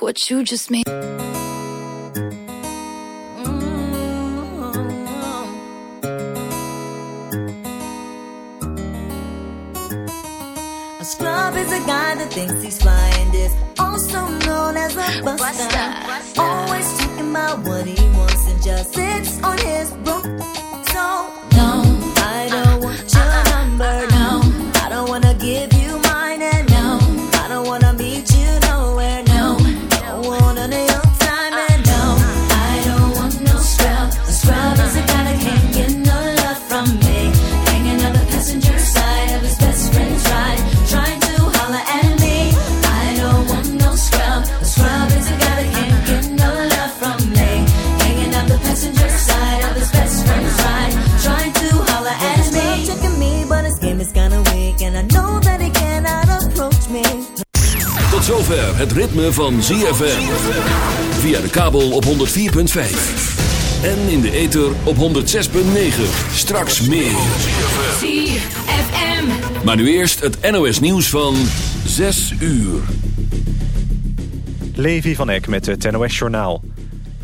What you just made. Mm-hmm. A scrub is a guy that thinks he's fly and is also known as a buster. Always talking about what he wants and just sits on het ritme van ZFM. Via de kabel op 104.5. En in de ether op 106.9. Straks meer. ZFM. Maar nu eerst het NOS nieuws van 6 uur. Levi van Eck met het NOS-journaal.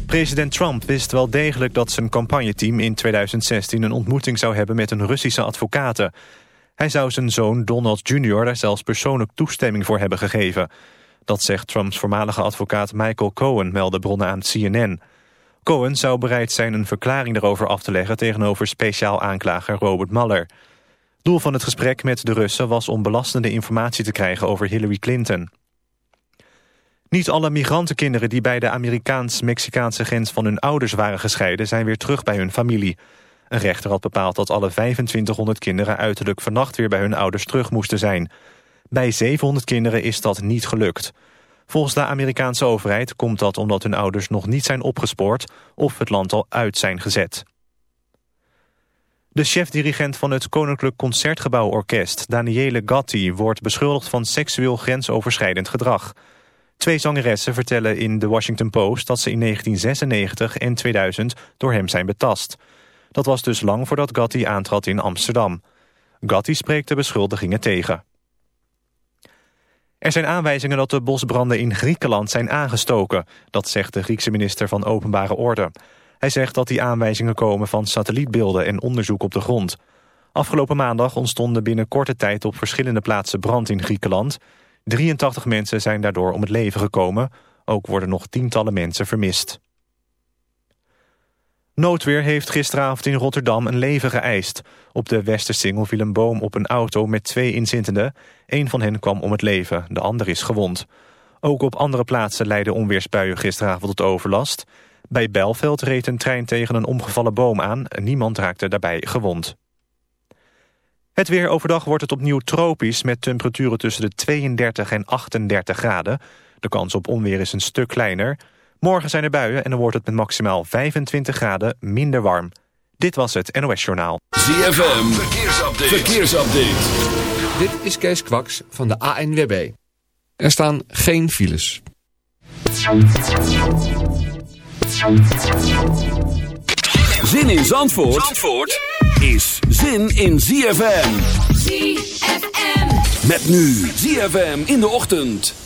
President Trump wist wel degelijk dat zijn campagneteam in 2016... een ontmoeting zou hebben met een Russische advocaten. Hij zou zijn zoon Donald Jr. daar zelfs persoonlijk toestemming voor hebben gegeven. Dat zegt Trumps voormalige advocaat Michael Cohen, meldde bronnen aan CNN. Cohen zou bereid zijn een verklaring daarover af te leggen... tegenover speciaal aanklager Robert Mueller. Doel van het gesprek met de Russen was om belastende informatie te krijgen over Hillary Clinton. Niet alle migrantenkinderen die bij de Amerikaans-Mexicaanse grens van hun ouders waren gescheiden zijn weer terug bij hun familie. Een rechter had bepaald dat alle 2500 kinderen uiterlijk vannacht weer bij hun ouders terug moesten zijn. Bij 700 kinderen is dat niet gelukt. Volgens de Amerikaanse overheid komt dat omdat hun ouders nog niet zijn opgespoord of het land al uit zijn gezet. De chef-dirigent van het Koninklijk Concertgebouworkest, Daniele Gatti, wordt beschuldigd van seksueel grensoverschrijdend gedrag. Twee zangeressen vertellen in The Washington Post dat ze in 1996 en 2000 door hem zijn betast. Dat was dus lang voordat Gatti aantrad in Amsterdam. Gatti spreekt de beschuldigingen tegen. Er zijn aanwijzingen dat de bosbranden in Griekenland zijn aangestoken. Dat zegt de Griekse minister van Openbare Orde. Hij zegt dat die aanwijzingen komen van satellietbeelden en onderzoek op de grond. Afgelopen maandag ontstonden binnen korte tijd op verschillende plaatsen brand in Griekenland. 83 mensen zijn daardoor om het leven gekomen. Ook worden nog tientallen mensen vermist. Noodweer heeft gisteravond in Rotterdam een leven geëist. Op de Westersingel viel een boom op een auto met twee inzittenden. Eén van hen kwam om het leven, de ander is gewond. Ook op andere plaatsen leidden onweersbuien gisteravond tot overlast. Bij Belveld reed een trein tegen een omgevallen boom aan. Niemand raakte daarbij gewond. Het weer overdag wordt het opnieuw tropisch... met temperaturen tussen de 32 en 38 graden. De kans op onweer is een stuk kleiner. Morgen zijn er buien en dan wordt het met maximaal 25 graden minder warm. Dit was het NOS Journaal. ZFM, verkeersupdate. verkeersupdate. Dit is Kees Kwaks van de ANWB. Er staan geen files. Zin in Zandvoort, Zandvoort is zin in ZFM. ZFM. Met nu ZFM in de ochtend.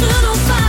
national fire.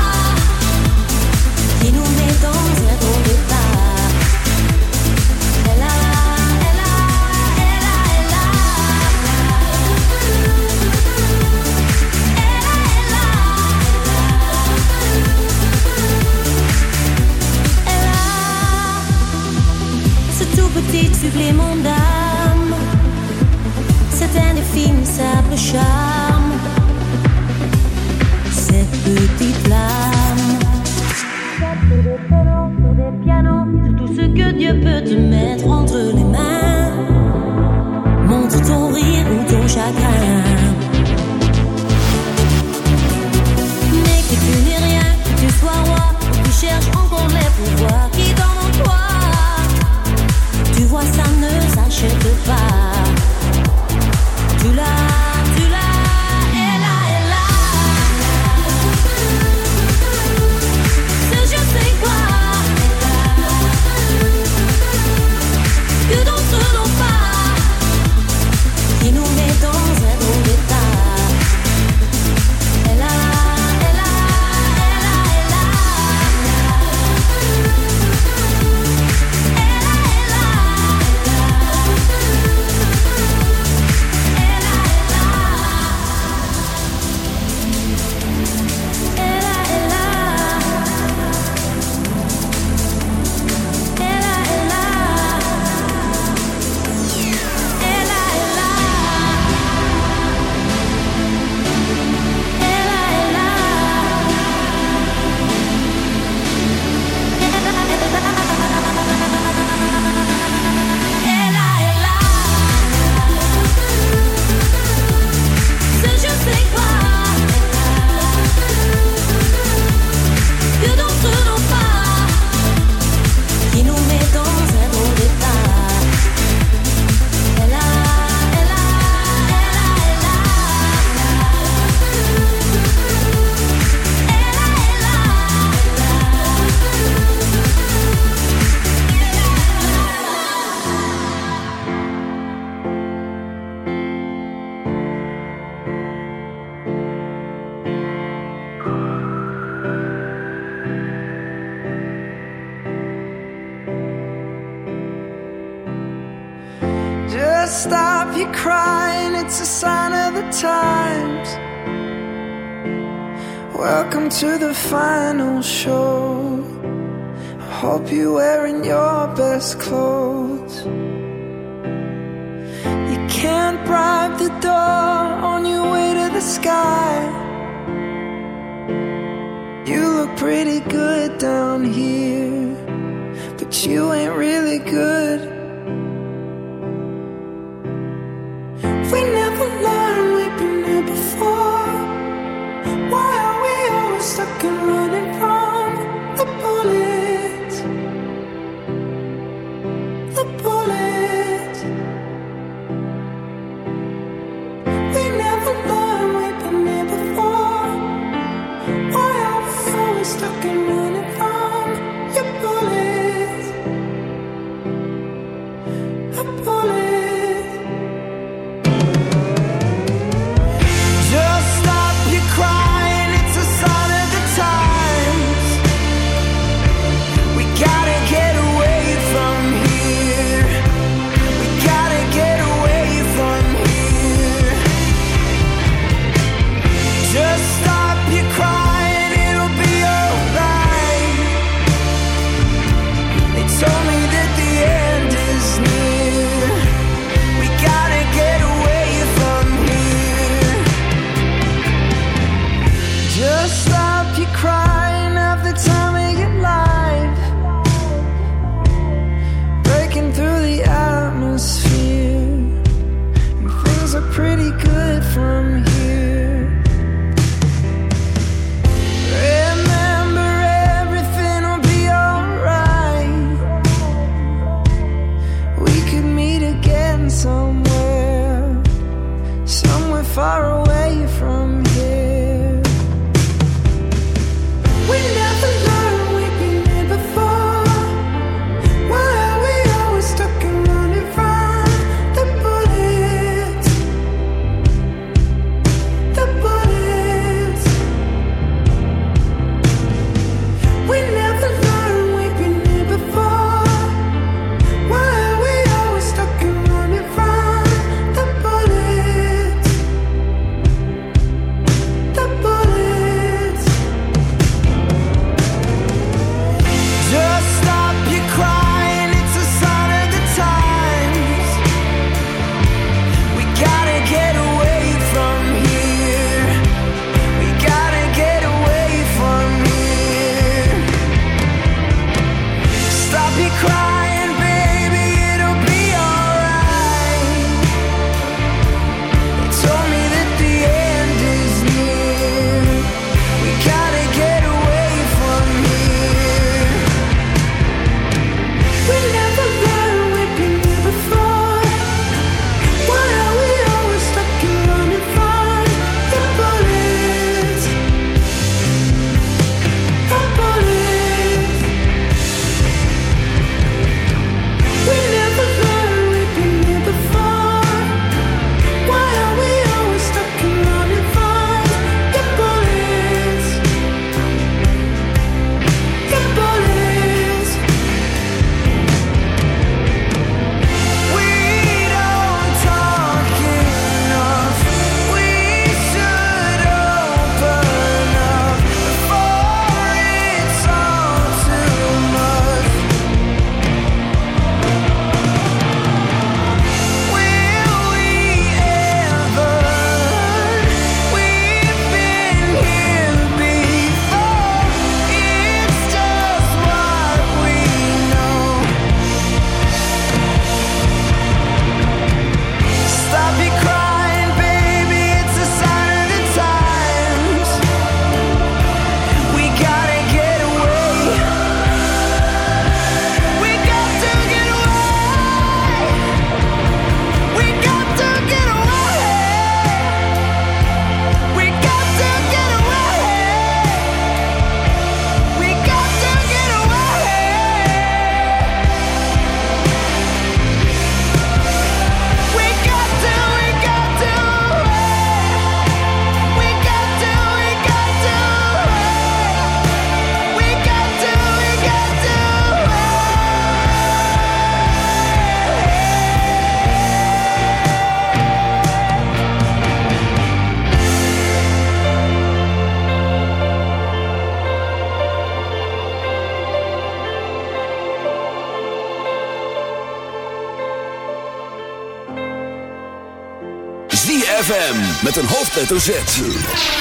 hoofdletter Z.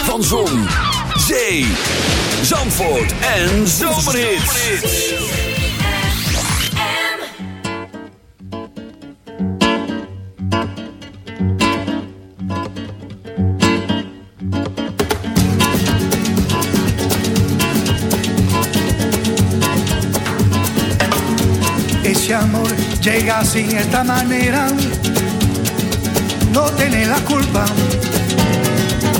Van Zon, Zee, Zandvoort en Zomerhits. Ese amor llega así esta manera, no tiene la culpa.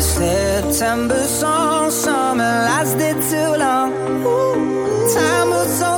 September song, summer lasted too long. Time was so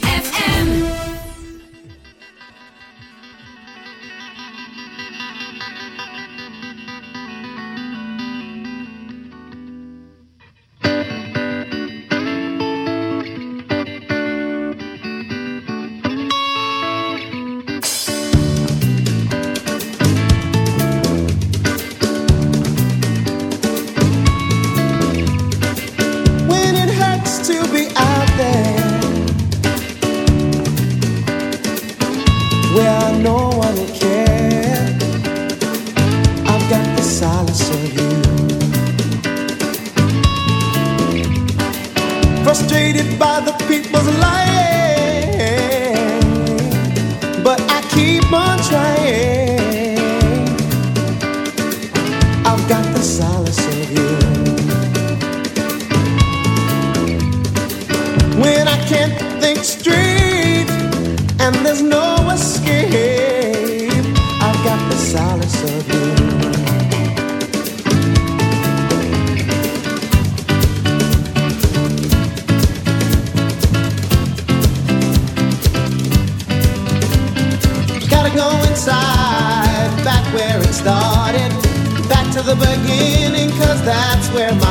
where my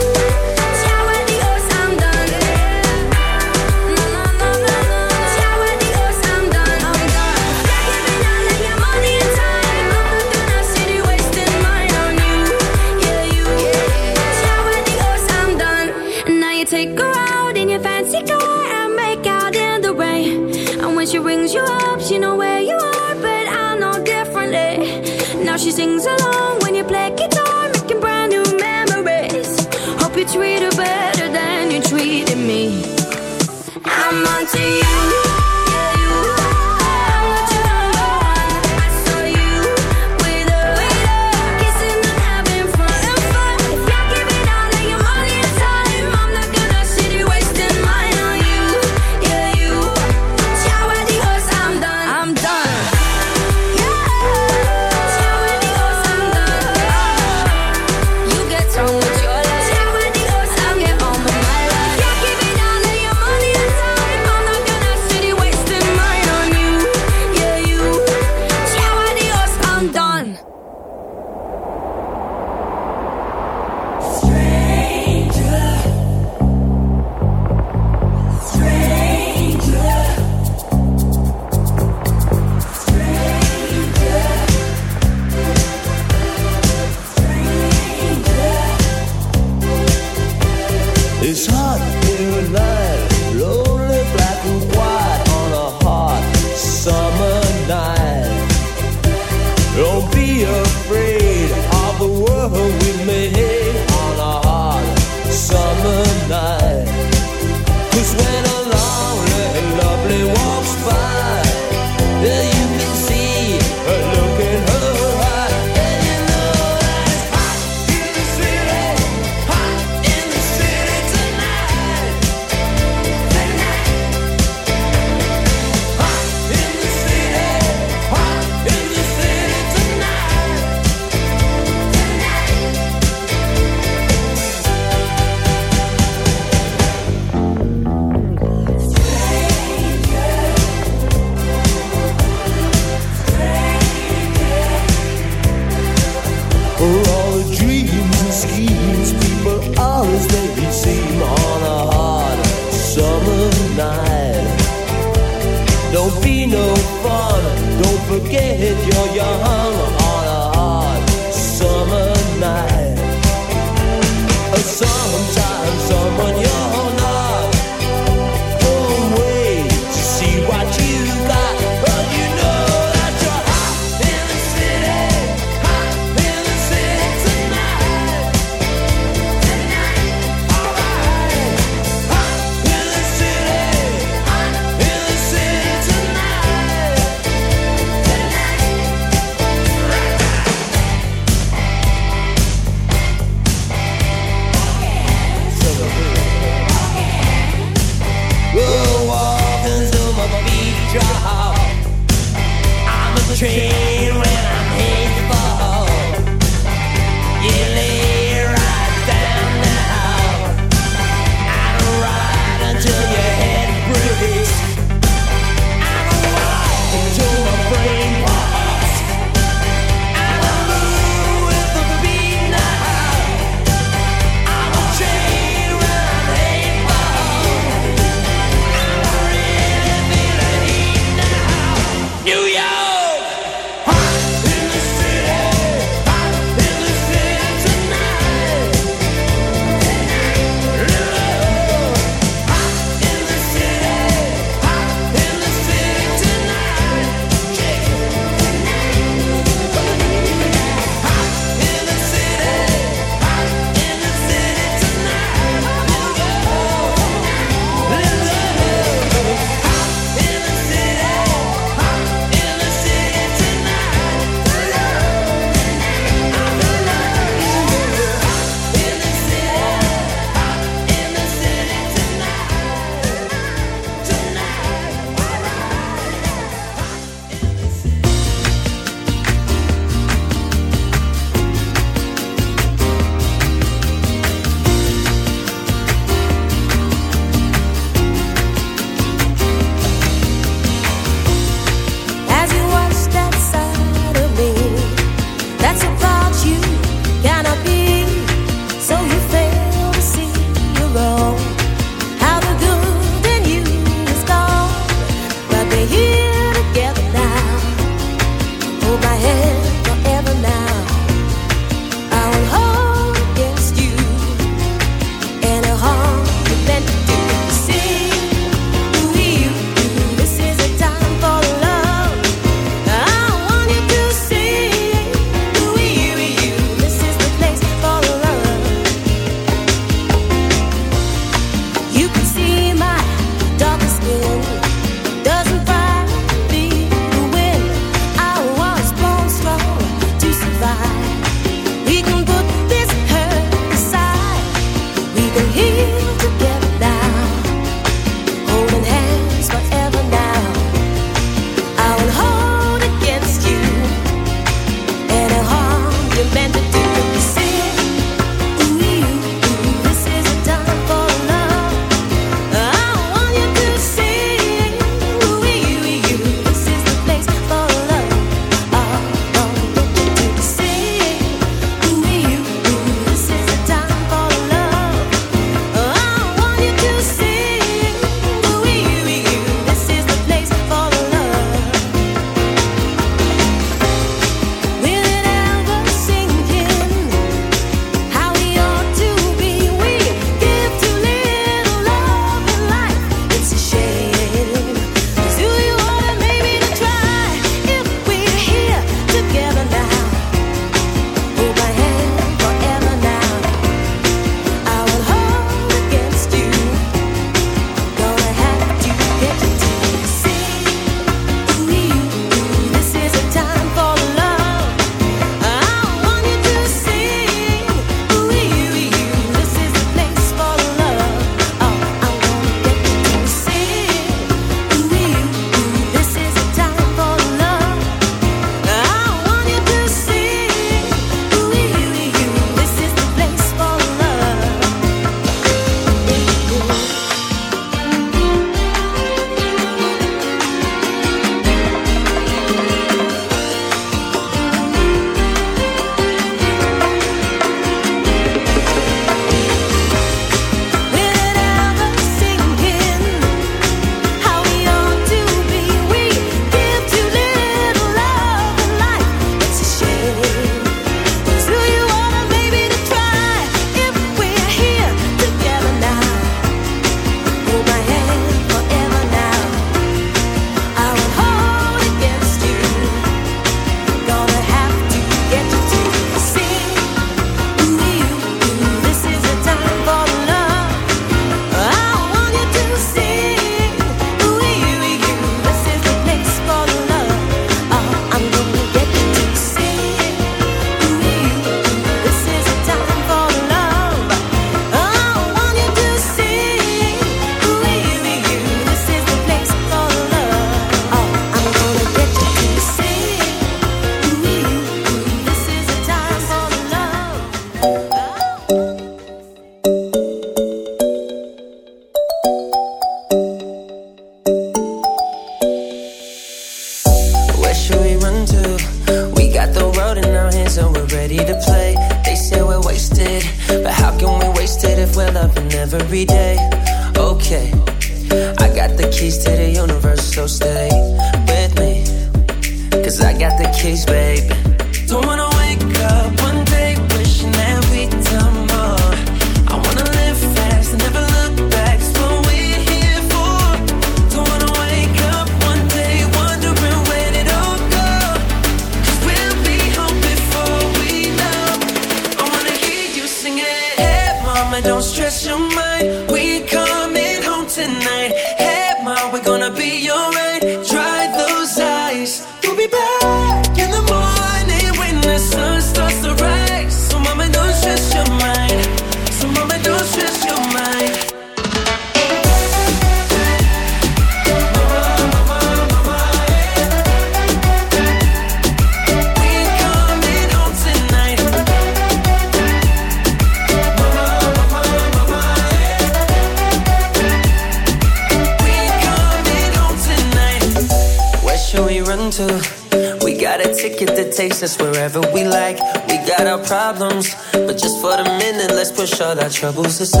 troubles aside.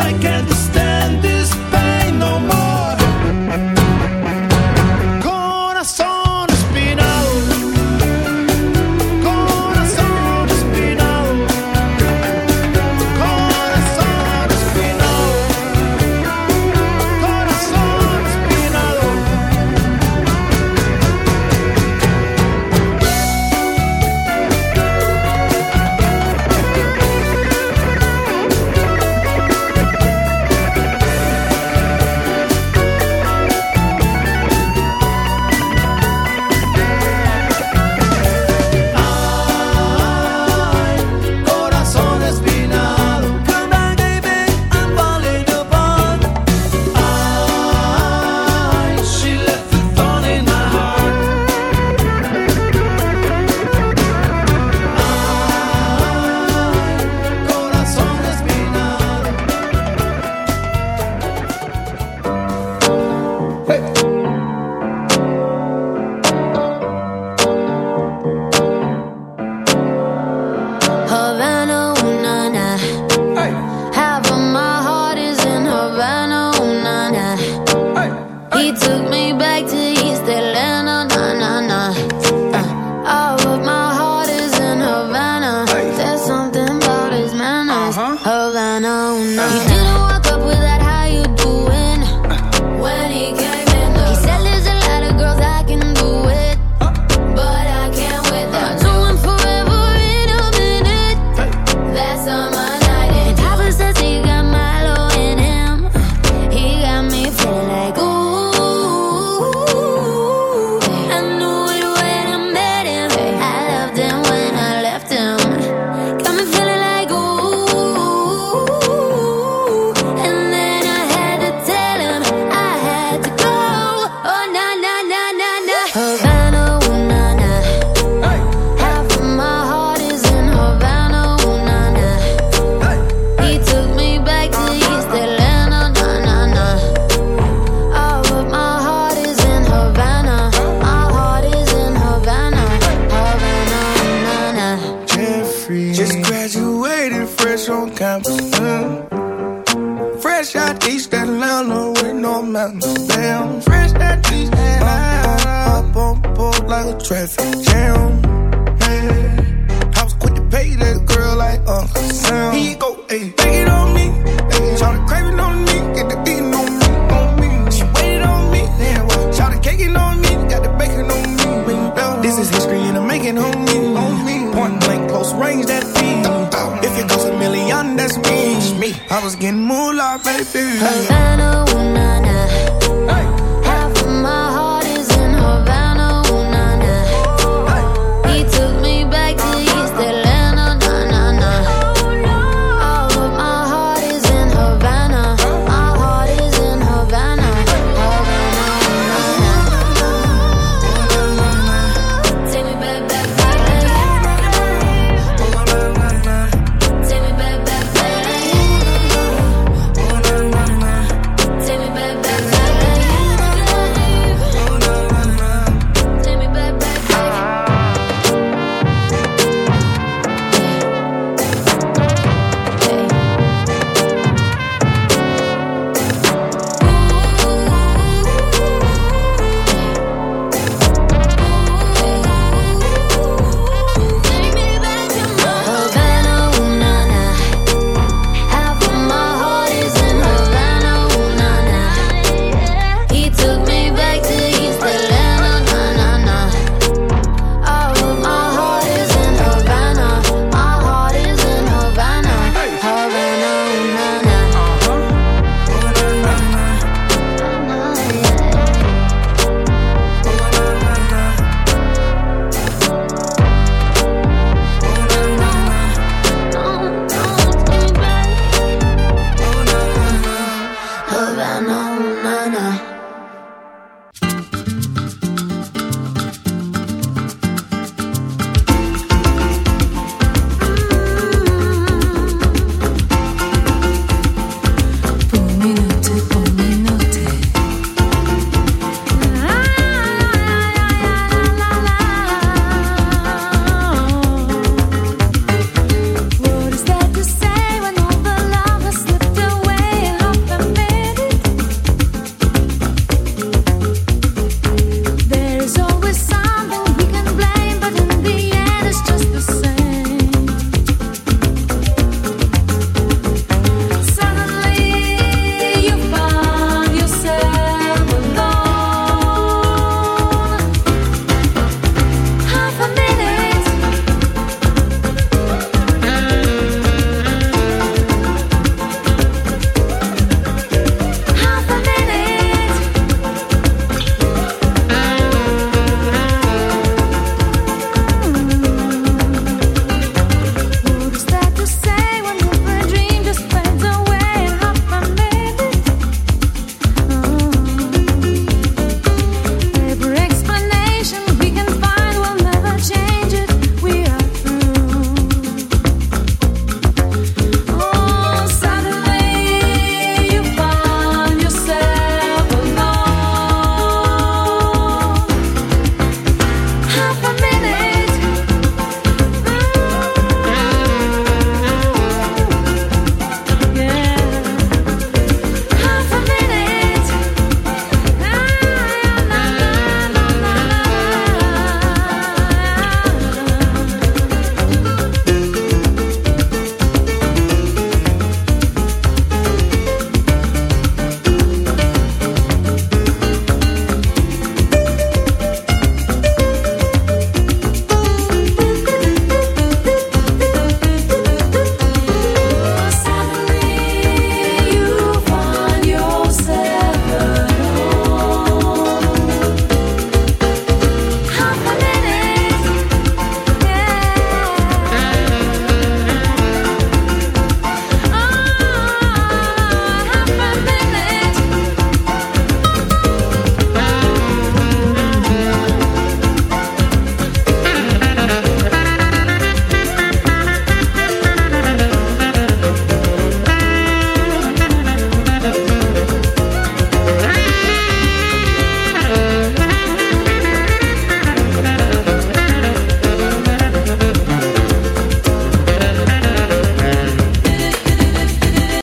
I can't